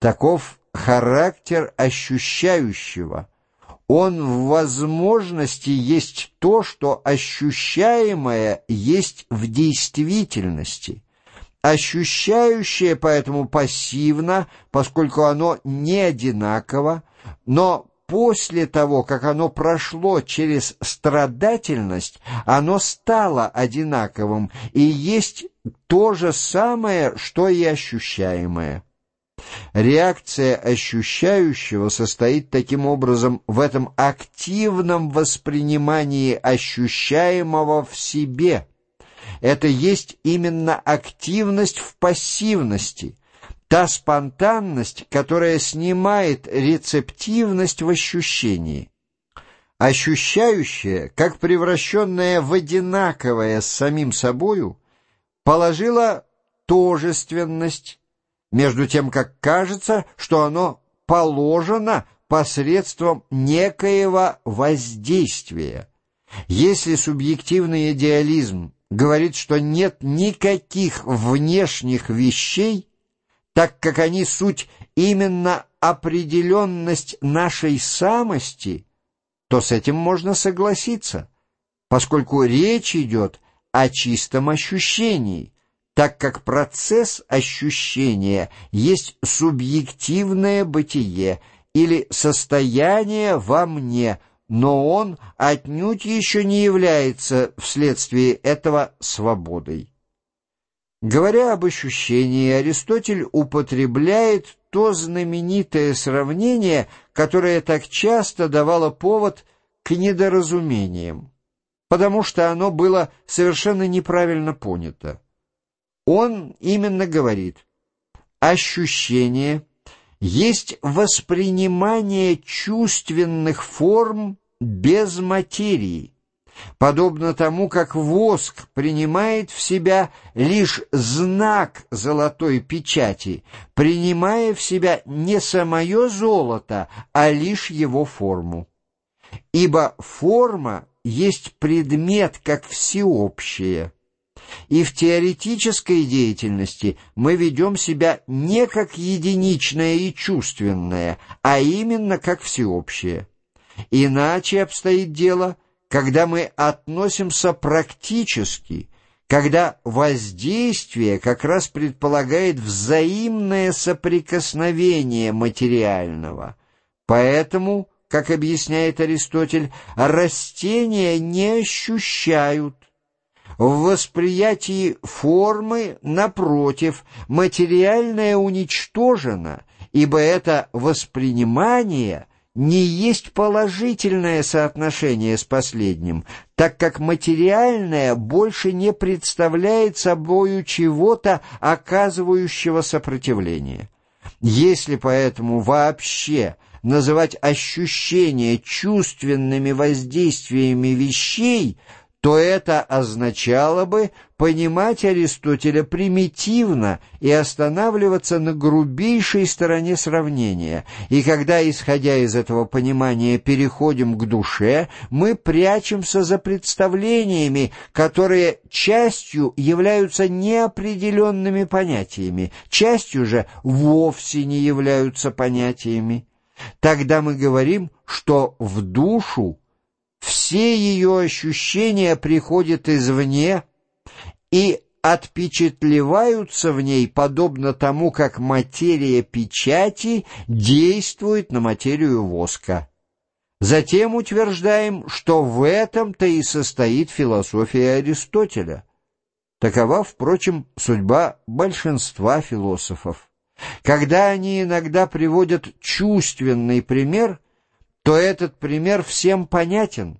Таков характер ощущающего. Он в возможности есть то, что ощущаемое есть в действительности. Ощущающее поэтому пассивно, поскольку оно не одинаково, но после того, как оно прошло через страдательность, оно стало одинаковым и есть то же самое, что и ощущаемое. Реакция ощущающего состоит таким образом в этом активном воспринимании ощущаемого в себе. Это есть именно активность в пассивности – та спонтанность, которая снимает рецептивность в ощущении. Ощущающее, как превращенное в одинаковое с самим собою, положило тожественность, между тем, как кажется, что оно положено посредством некоего воздействия. Если субъективный идеализм говорит, что нет никаких внешних вещей, так как они суть именно определенность нашей самости, то с этим можно согласиться, поскольку речь идет о чистом ощущении, так как процесс ощущения есть субъективное бытие или состояние во мне, но он отнюдь еще не является вследствие этого свободой. Говоря об ощущении, Аристотель употребляет то знаменитое сравнение, которое так часто давало повод к недоразумениям, потому что оно было совершенно неправильно понято. Он именно говорит, ощущение есть воспринимание чувственных форм без материи подобно тому, как воск принимает в себя лишь знак золотой печати, принимая в себя не самое золото, а лишь его форму. Ибо форма есть предмет как всеобщее. И в теоретической деятельности мы ведем себя не как единичное и чувственное, а именно как всеобщее. Иначе обстоит дело – когда мы относимся практически, когда воздействие как раз предполагает взаимное соприкосновение материального. Поэтому, как объясняет Аристотель, растения не ощущают. В восприятии формы, напротив, материальное уничтожено, ибо это воспринимание – не есть положительное соотношение с последним, так как материальное больше не представляет собою чего-то, оказывающего сопротивление. Если поэтому вообще называть ощущения чувственными воздействиями вещей – то это означало бы понимать Аристотеля примитивно и останавливаться на грубейшей стороне сравнения. И когда, исходя из этого понимания, переходим к душе, мы прячемся за представлениями, которые частью являются неопределенными понятиями, частью же вовсе не являются понятиями. Тогда мы говорим, что в душу все ее ощущения приходят извне и отпечатлеваются в ней, подобно тому, как материя печати действует на материю воска. Затем утверждаем, что в этом-то и состоит философия Аристотеля. Такова, впрочем, судьба большинства философов. Когда они иногда приводят чувственный пример – то этот пример всем понятен,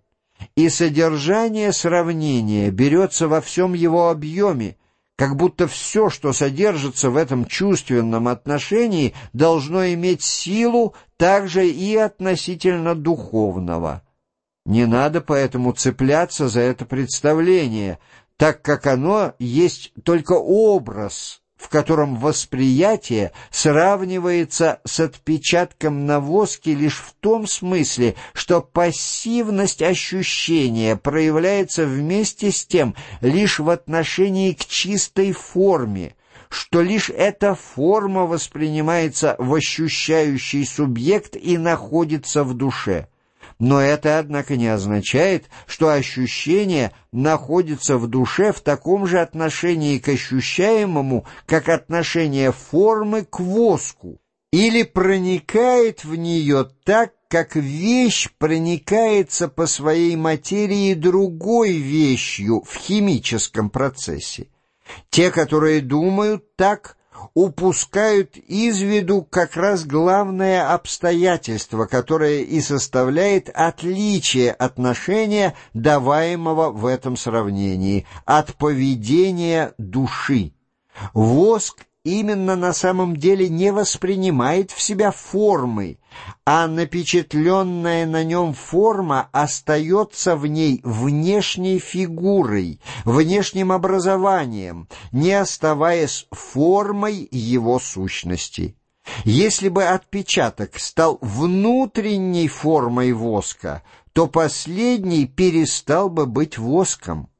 и содержание сравнения берется во всем его объеме, как будто все, что содержится в этом чувственном отношении, должно иметь силу также и относительно духовного. Не надо поэтому цепляться за это представление, так как оно есть только образ в котором восприятие сравнивается с отпечатком на воске лишь в том смысле, что пассивность ощущения проявляется вместе с тем лишь в отношении к чистой форме, что лишь эта форма воспринимается в ощущающий субъект и находится в душе. Но это, однако, не означает, что ощущение находится в душе в таком же отношении к ощущаемому, как отношение формы к воску, или проникает в нее так, как вещь проникается по своей материи другой вещью в химическом процессе. Те, которые думают так, упускают из виду как раз главное обстоятельство, которое и составляет отличие отношения, даваемого в этом сравнении, от поведения души. Воск именно на самом деле не воспринимает в себя формы, а напечатленная на нем форма остается в ней внешней фигурой, внешним образованием, не оставаясь формой его сущности. Если бы отпечаток стал внутренней формой воска, то последний перестал бы быть воском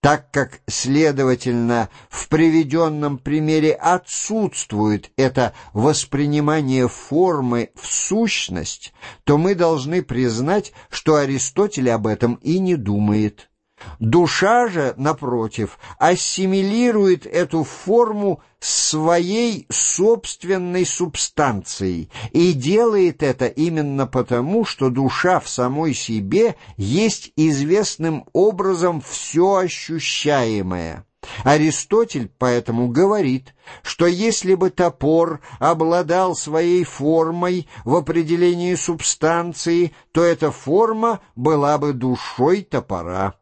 так как, следовательно, в приведенном примере отсутствует это воспринимание формы в сущность, то мы должны признать, что Аристотель об этом и не думает. Душа же, напротив, ассимилирует эту форму своей собственной субстанцией и делает это именно потому, что душа в самой себе есть известным образом все ощущаемое. Аристотель поэтому говорит, что если бы топор обладал своей формой в определении субстанции, то эта форма была бы душой топора.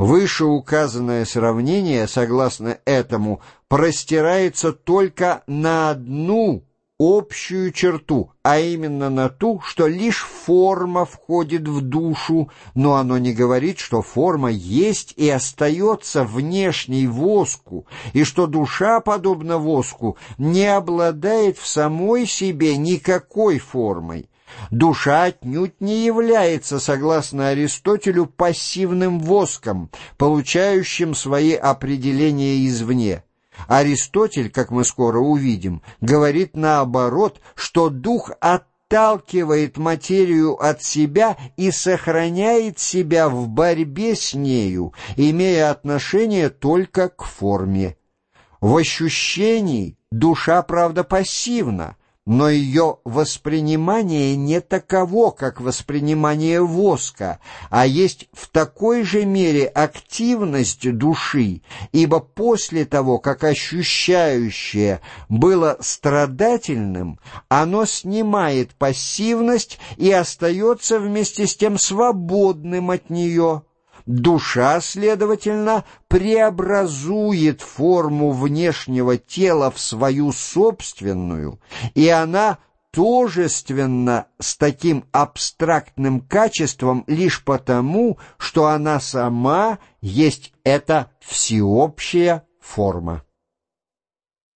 Вышеуказанное сравнение, согласно этому, простирается только на одну общую черту, а именно на ту, что лишь форма входит в душу, но оно не говорит, что форма есть и остается внешней воску, и что душа, подобно воску, не обладает в самой себе никакой формой. Душа отнюдь не является, согласно Аристотелю, пассивным воском, получающим свои определения извне. Аристотель, как мы скоро увидим, говорит наоборот, что дух отталкивает материю от себя и сохраняет себя в борьбе с нею, имея отношение только к форме. В ощущении душа, правда, пассивна, но ее воспринимание не таково, как воспринимание воска, а есть в такой же мере активность души, ибо после того, как ощущающее было страдательным, оно снимает пассивность и остается вместе с тем свободным от нее. Душа, следовательно, преобразует форму внешнего тела в свою собственную, и она тожественна с таким абстрактным качеством лишь потому, что она сама есть эта всеобщая форма.